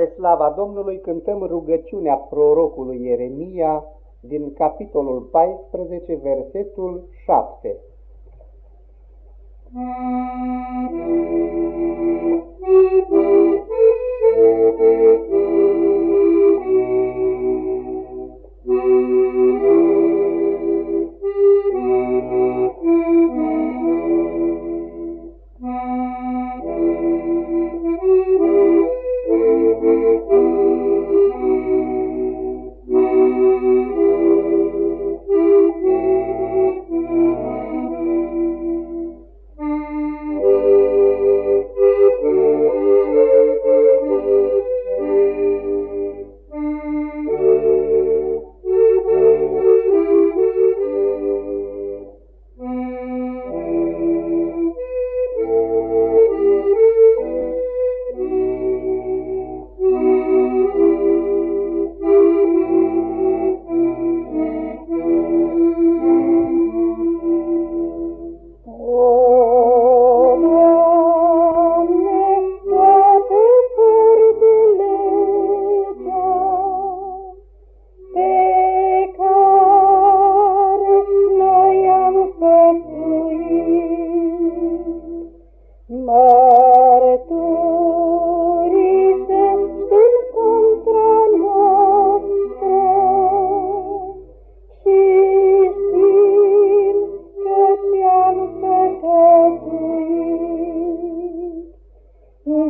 Spre slava Domnului cântăm rugăciunea prorocului Ieremia din capitolul 14, versetul 7.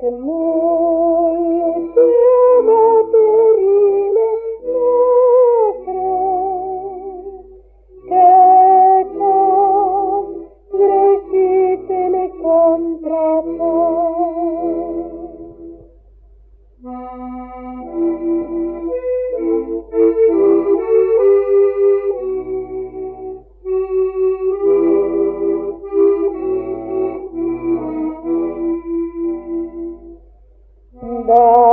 The move. الله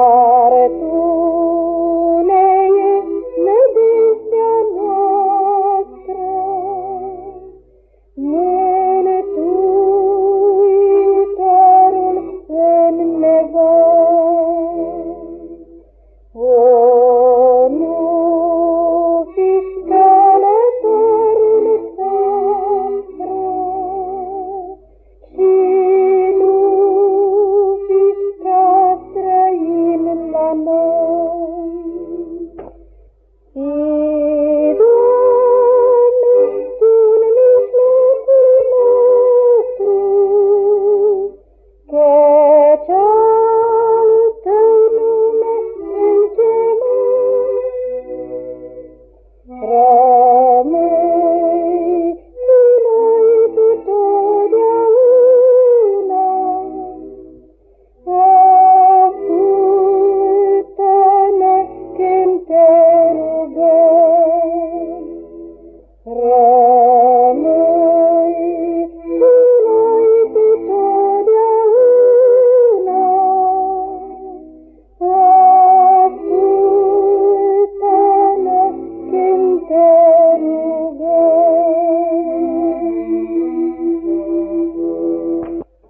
again.